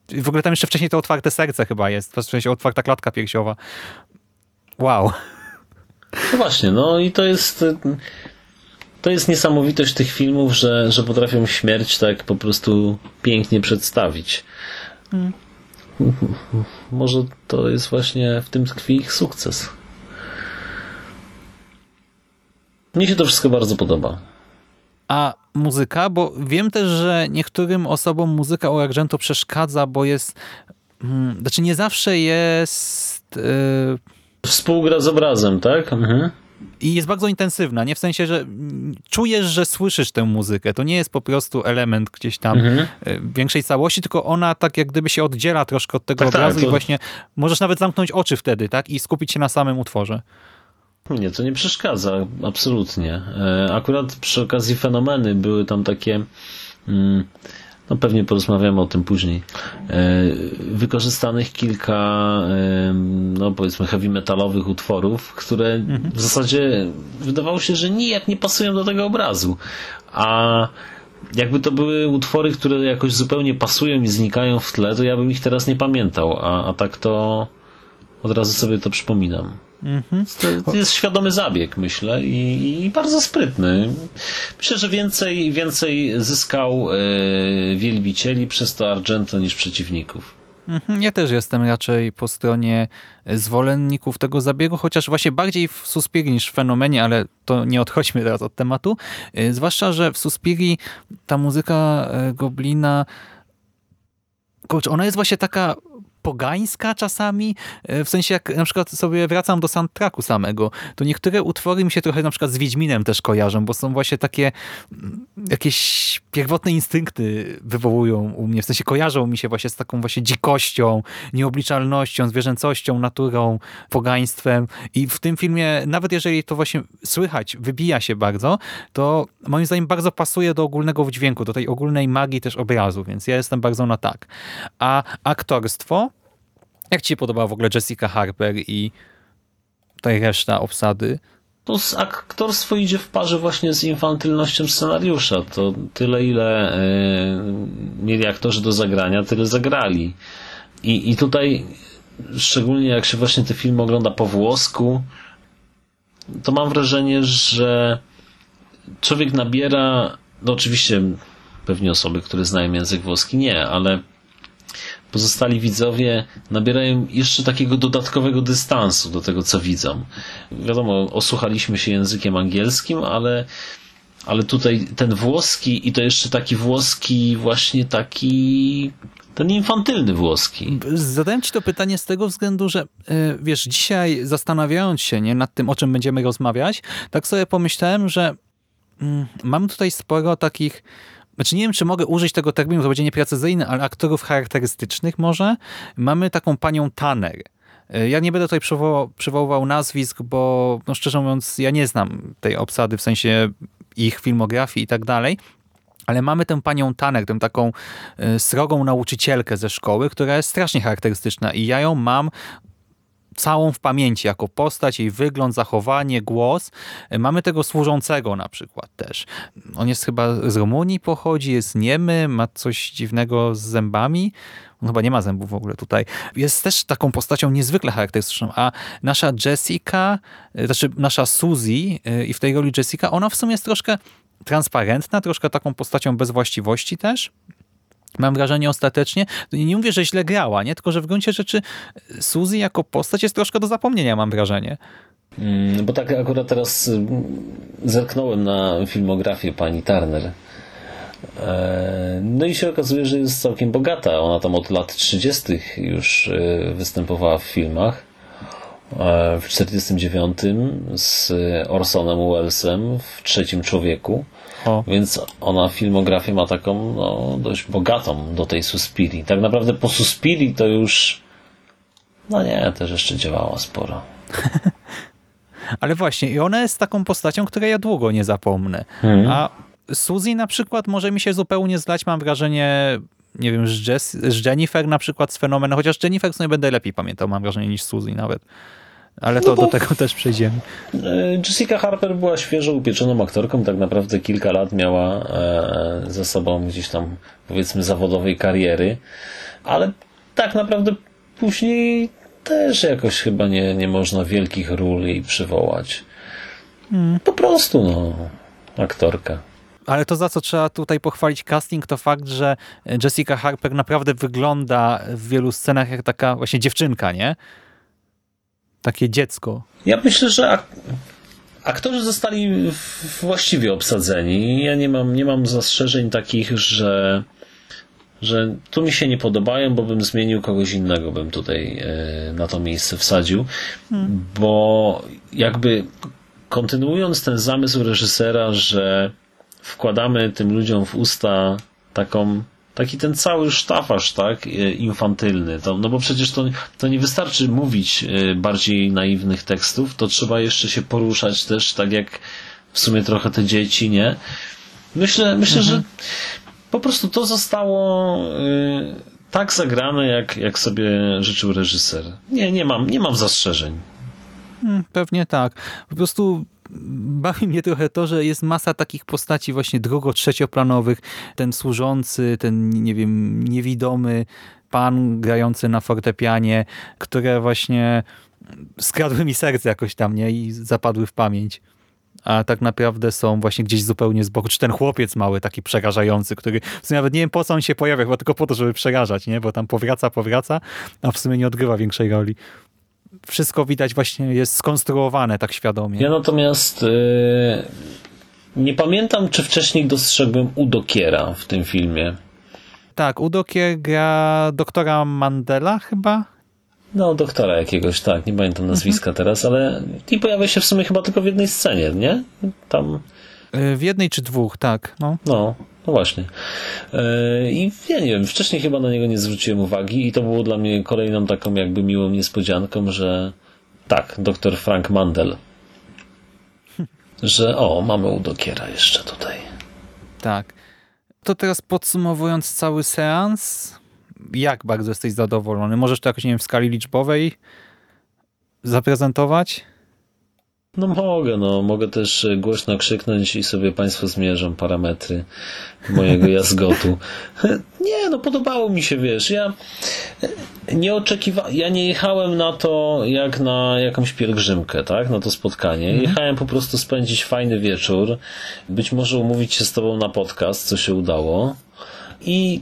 w ogóle tam jeszcze wcześniej to otwarte serce chyba jest, w sensie otwarta klatka piersiowa. Wow. No właśnie, no i to jest to jest niesamowitość tych filmów, że, że potrafią śmierć tak po prostu pięknie przedstawić. Hmm. Może to jest właśnie w tym tkwi ich sukces. Mnie się to wszystko bardzo podoba. A muzyka, bo wiem też, że niektórym osobom muzyka u Argento przeszkadza, bo jest, hmm, znaczy nie zawsze jest... Yy... Współgra z obrazem, tak? Mhm. I jest bardzo intensywna, nie w sensie, że czujesz, że słyszysz tę muzykę. To nie jest po prostu element gdzieś tam mhm. większej całości, tylko ona tak jak gdyby się oddziela troszkę od tego tak, obrazu tak, to... i właśnie możesz nawet zamknąć oczy wtedy, tak? I skupić się na samym utworze. Nie, to nie przeszkadza, absolutnie. Akurat przy okazji fenomeny były tam takie, no pewnie porozmawiamy o tym później, wykorzystanych kilka, no powiedzmy heavy metalowych utworów, które mhm. w zasadzie wydawało się, że nijak nie pasują do tego obrazu. A jakby to były utwory, które jakoś zupełnie pasują i znikają w tle, to ja bym ich teraz nie pamiętał, a, a tak to Od razu sobie to przypominam. Mhm. To jest świadomy zabieg, myślę, i, i bardzo sprytny. Myślę, że więcej, więcej zyskał e, wielbicieli przez to Argento niż przeciwników. Mhm, Ja też jestem raczej po stronie zwolenników tego zabiegu, chociaż właśnie bardziej w Suspiri niż w Fenomenie, ale to nie odchodźmy teraz od tematu. Y, Zwłaszcza, że w Suspiri ta muzyka e, Goblina kurczę, ona jest właśnie taka pogańska czasami, e, w sensie jak na przykład sobie wracam do soundtracku samego, to niektóre utwory mi się trochę na przykład z Wiedźminem też kojarzą, bo są właśnie takie mm, jakieś pierwotne instynkty wywołują u mnie, w sensie kojarzą mi się właśnie z taką właśnie dzikością, nieobliczalnością, zwierzęcością, naturą, pogaństwem. I w tym filmie, nawet jeżeli to właśnie słychać, wybija się bardzo, to moim zdaniem bardzo pasuje do ogólnego wydźwięku, do tej ogólnej magii też obrazu, więc ja jestem bardzo na tak. A aktorstwo, jak ci się podobała w ogóle Jessica Harper i tutaj reszta obsady? To z aktorstwo idzie w parze właśnie z infantylnością scenariusza. To tyle, ile e, mieli aktorzy do zagrania, tyle zagrali. I, I tutaj, szczególnie jak się właśnie te filmy ogląda po włosku, to mam wrażenie, że człowiek nabiera, no oczywiście pewnie osoby, które znają język włoski nie, ale pozostali widzowie nabierają jeszcze takiego dodatkowego dystansu do tego, co widzą. Wiadomo, osłuchaliśmy się językiem angielskim, ale, ale tutaj ten włoski i to jeszcze taki włoski, właśnie taki ten infantylny włoski. Zadałem ci to pytanie z tego względu, że e, wiesz, dzisiaj zastanawiając się nie, nad tym, o czym będziemy rozmawiać, tak sobie pomyślałem, że mm, mam tutaj sporo takich znaczy nie wiem, czy mogę użyć tego terminu, to będzie nieprecyzyjny, ale aktorów charakterystycznych może. Mamy taką panią Tanner. E, Ja nie będę tutaj przywoł- przywoływał nazwisk, bo no szczerze mówiąc, ja nie znam tej obsady, w sensie ich filmografii i tak dalej. Ale mamy tę panią Tanner, tę taką e, srogą nauczycielkę ze szkoły, która jest strasznie charakterystyczna i ja ją mam całą w pamięci jako postać, jej wygląd, zachowanie, głos. Mamy tego służącego na przykład też. On jest chyba z Rumunii pochodzi, jest niemy, ma coś dziwnego z zębami. On chyba nie ma zębów w ogóle tutaj. Jest też taką postacią niezwykle charakterystyczną, a nasza Jessica, e, znaczy nasza Suzy e, i w tej roli Jessica, ona w sumie jest troszkę transparentna, troszkę taką postacią bez właściwości też. Mam wrażenie ostatecznie, nie mówię, że źle grała, nie? tylko że w gruncie rzeczy Suzy jako postać jest troszkę do zapomnienia, mam wrażenie. Mm, Bo tak akurat teraz mm, zerknąłem na filmografię pani Turner. E, No i się okazuje, że jest całkiem bogata. Ona tam od lat 30. już e, występowała w filmach. E, W 49 z Orsonem Wellesem w Trzecim Człowieku. O. Więc ona filmografię ma taką no, dość bogatą do tej Suspiri. Tak naprawdę po Suspiri to już no nie, też jeszcze działała sporo. Ale właśnie, i ona jest taką postacią, której ja długo nie zapomnę. Mhm. A Suzy na przykład może mi się zupełnie zlać, mam wrażenie, nie wiem, z, Jess, z Jennifer na przykład z Fenomenem, chociaż Jennifer sobie będę lepiej pamiętał, mam wrażenie, niż Suzy nawet. Ale to No do tego też przejdziemy. E, Jessica Harper była świeżo upieczoną aktorką, tak naprawdę kilka lat miała e, za sobą gdzieś tam powiedzmy zawodowej kariery, ale tak naprawdę później też jakoś chyba nie, nie można wielkich ról jej przywołać. Po prostu no, aktorka. Ale to, za co trzeba tutaj pochwalić casting, to fakt, że Jessica Harper naprawdę wygląda w wielu scenach jak taka właśnie dziewczynka, nie? Takie dziecko. Ja myślę, że ak- aktorzy zostali właściwie obsadzeni. Ja nie mam, nie mam zastrzeżeń takich, że, że tu mi się nie podobają, bo bym zmienił kogoś innego, bym tutaj e, na to miejsce wsadził. Bo jakby kontynuując ten zamysł reżysera, że wkładamy tym ludziom w usta taką taki ten cały sztafaż, tak, e, infantylny. To, no bo przecież to, to nie wystarczy mówić e, bardziej naiwnych tekstów, to trzeba jeszcze się poruszać też, tak jak w sumie trochę te dzieci, nie? Myślę, myślę, że po prostu to zostało e, tak zagrane, jak, jak sobie życzył reżyser. Nie, nie mam, nie mam zastrzeżeń. Hmm, Pewnie tak. Po prostu bawi mnie trochę to, że jest masa takich postaci właśnie drugo-trzecioplanowych. Ten służący, ten, nie wiem, niewidomy pan grający na fortepianie, które właśnie skradły mi serce jakoś tam, nie? I zapadły w pamięć. A tak naprawdę są właśnie gdzieś zupełnie z boku. Czy ten chłopiec mały, taki przerażający, który w sumie nawet nie wiem po co on się pojawia, chyba tylko po to, żeby przerażać, nie? Bo tam powraca, powraca, a w sumie nie odgrywa większej roli. Wszystko widać właśnie jest skonstruowane tak świadomie. Ja natomiast yy, nie pamiętam, czy wcześniej dostrzegłem Udokiera w tym filmie. Tak, Udokier gra doktora Mandela chyba? No, doktora jakiegoś, tak, nie pamiętam nazwiska teraz, ale i pojawia się w sumie chyba tylko w jednej scenie, nie? Tam, Y, W jednej czy dwóch, tak. No. no, no właśnie. Yy, I ja nie wiem, wcześniej chyba na niego nie zwróciłem uwagi i to było dla mnie kolejną taką jakby miłą niespodzianką, że tak, doktor Frank Mandel. Że o, mamy Udokiera jeszcze tutaj. Tak. To teraz podsumowując cały seans, jak bardzo jesteś zadowolony? Możesz to jakoś, nie wiem, w skali liczbowej zaprezentować? No mogę, no. Mogę też e, głośno krzyknąć i sobie Państwo zmierzą parametry mojego jazgotu. Nie, no podobało mi się, wiesz, ja e, nie oczekiwałem, ja nie jechałem na to jak na jakąś pielgrzymkę, tak, na to spotkanie. Jechałem po prostu spędzić fajny wieczór, być może umówić się z Tobą na podcast, co się udało. I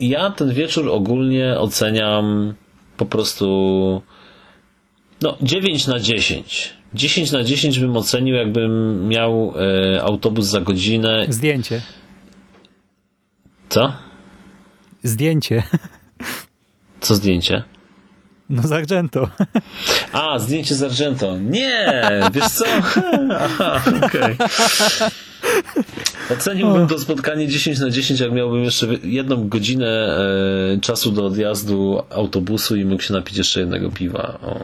ja ten wieczór ogólnie oceniam po prostu no, 9 na 10. 10 na 10 bym ocenił, jakbym miał e, autobus za godzinę. Zdjęcie. Co? Zdjęcie. Co zdjęcie? No z Argento. A, zdjęcie z Argento. Nie! Wiesz co? Aha, okej. Oceniłbym to spotkanie 10 na 10, jak miałbym jeszcze jedną godzinę e, czasu do odjazdu autobusu i mógł się napić jeszcze jednego piwa. O,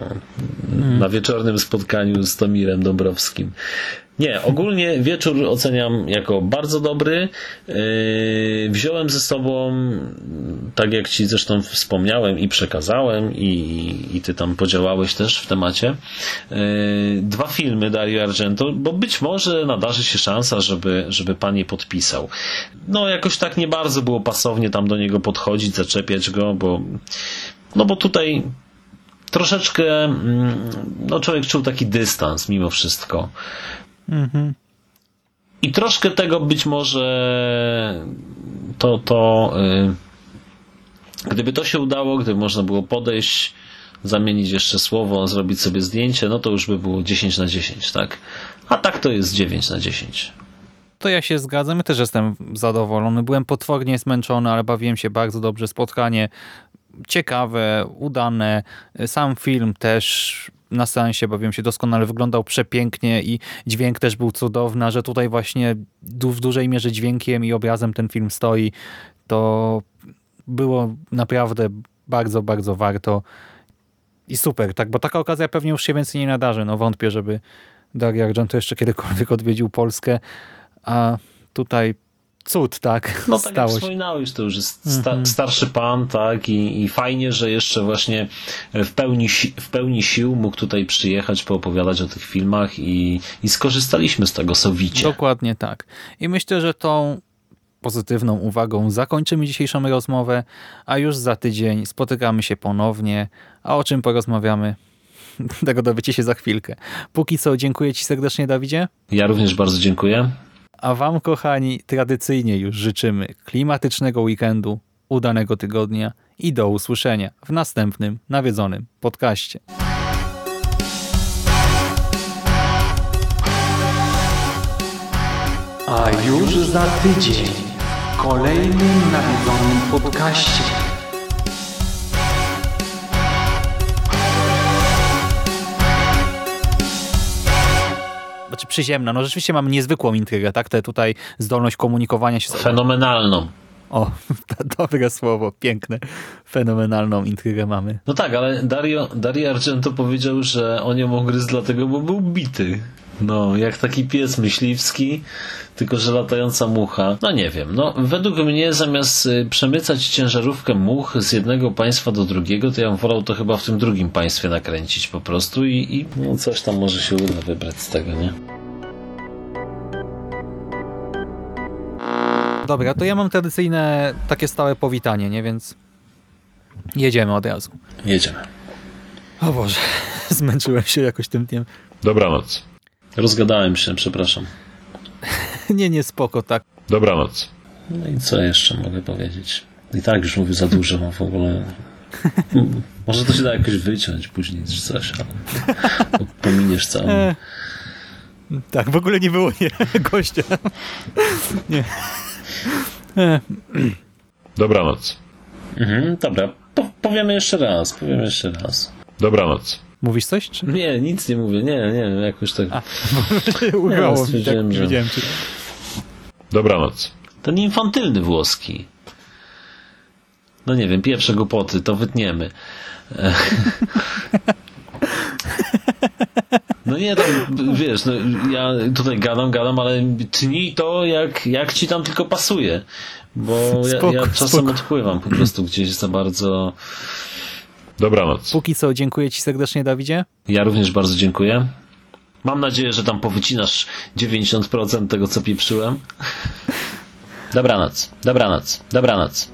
Na wieczornym spotkaniu z Tomirem Dąbrowskim. Nie, ogólnie wieczór oceniam jako bardzo dobry. Yy, wziąłem ze sobą, tak jak Ci zresztą wspomniałem i przekazałem, i, i Ty tam podziałałeś też w temacie, yy, dwa filmy Dario Argento, bo być może nadarzy się szansa, żeby, żeby Pan je podpisał. No, jakoś tak nie bardzo było pasownie tam do niego podchodzić, zaczepiać go, bo, no bo tutaj troszeczkę, mm, no człowiek czuł taki dystans mimo wszystko. I troszkę tego być może to, to y, gdyby to się udało, gdyby można było podejść, zamienić jeszcze słowo, zrobić sobie zdjęcie, no to już by było 10 na 10, tak? A tak to jest 9 na 10. To ja się zgadzam, ja też jestem zadowolony. Byłem potwornie zmęczony, ale bawiłem się bardzo dobrze. Spotkanie ciekawe, udane. Sam film też na seansie bawiłem się doskonale, wyglądał przepięknie i dźwięk też był cudowny, że tutaj właśnie w dużej mierze dźwiękiem i obrazem ten film stoi, to było naprawdę bardzo, bardzo warto i super, tak, bo taka okazja pewnie już się więcej nie nadarzy. No wątpię, żeby Dario Argento jeszcze kiedykolwiek odwiedził Polskę, a tutaj cud, tak, No tak jak stało się. wspominałeś, to już jest sta- starszy pan, tak, i, i fajnie, że jeszcze właśnie w pełni, si- w pełni sił mógł tutaj przyjechać, poopowiadać o tych filmach i, i skorzystaliśmy z tego sowicie. Dokładnie tak. I myślę, że tą pozytywną uwagą zakończymy dzisiejszą rozmowę, a już za tydzień spotykamy się ponownie, a o czym porozmawiamy, tego dowiecie się za chwilkę. Póki co dziękuję Ci serdecznie, Dawidzie, Ja również bardzo dziękuję. A Wam, kochani, tradycyjnie już życzymy klimatycznego weekendu, udanego tygodnia i do usłyszenia w następnym nawiedzonym podcaście. A już za tydzień w kolejnym nawiedzonym podcaście. Znaczy przyziemna, no rzeczywiście mamy niezwykłą intrygę, tak? Te tutaj zdolność komunikowania się Fenomenalną. O, dobre słowo, piękne. Fenomenalną intrygę mamy. No tak, ale Dario, Dario Argento powiedział, że on ją ugryzł dlatego, bo był bity. No, jak taki pies myśliwski, tylko że latająca mucha. No nie wiem, no według mnie zamiast y, przemycać ciężarówkę much z jednego państwa do drugiego, to ja bym wolał to chyba w tym drugim państwie nakręcić po prostu i, i no, coś tam może się uda wybrać z tego, nie? Dobra, to ja mam tradycyjne, takie stałe powitanie, nie? Więc jedziemy od razu. Jedziemy. O Boże, zmęczyłem się jakoś tym dniem. Dobranoc. Rozgadałem się, przepraszam. Nie, nie, spoko, tak. Dobranoc. No i co jeszcze mogę powiedzieć? I tak już mówię za dużo, mam w ogóle... Może to się da jakoś wyciąć później czy coś, ale pominiesz całą... E, tak, w ogóle nie było nie, gościa. Nie. E, Dobranoc. Mhm, dobra, po, powiemy jeszcze raz, powiemy jeszcze raz. Dobranoc. Mówisz coś? Czy... Nie, nic nie mówię, nie, nie, jakoś tak... Ugrało mi, tak, że- wiedziałem, czy... Dobranoc. Ten infantylny włoski. No nie wiem, pierwsze głupoty, to wytniemy. No nie, tam, wiesz, no, ja tutaj gadam, gadam, ale tnij to jak, jak ci tam tylko pasuje. Bo ja, Spoko, ja czasem spoko. odpływam po prostu gdzieś za bardzo... Dobranoc. Póki co, dziękuję ci serdecznie, Dawidzie. Ja również bardzo dziękuję. Mam nadzieję, że tam powycinasz 90% tego, co pieprzyłem. Dobranoc, dobranoc, dobranoc.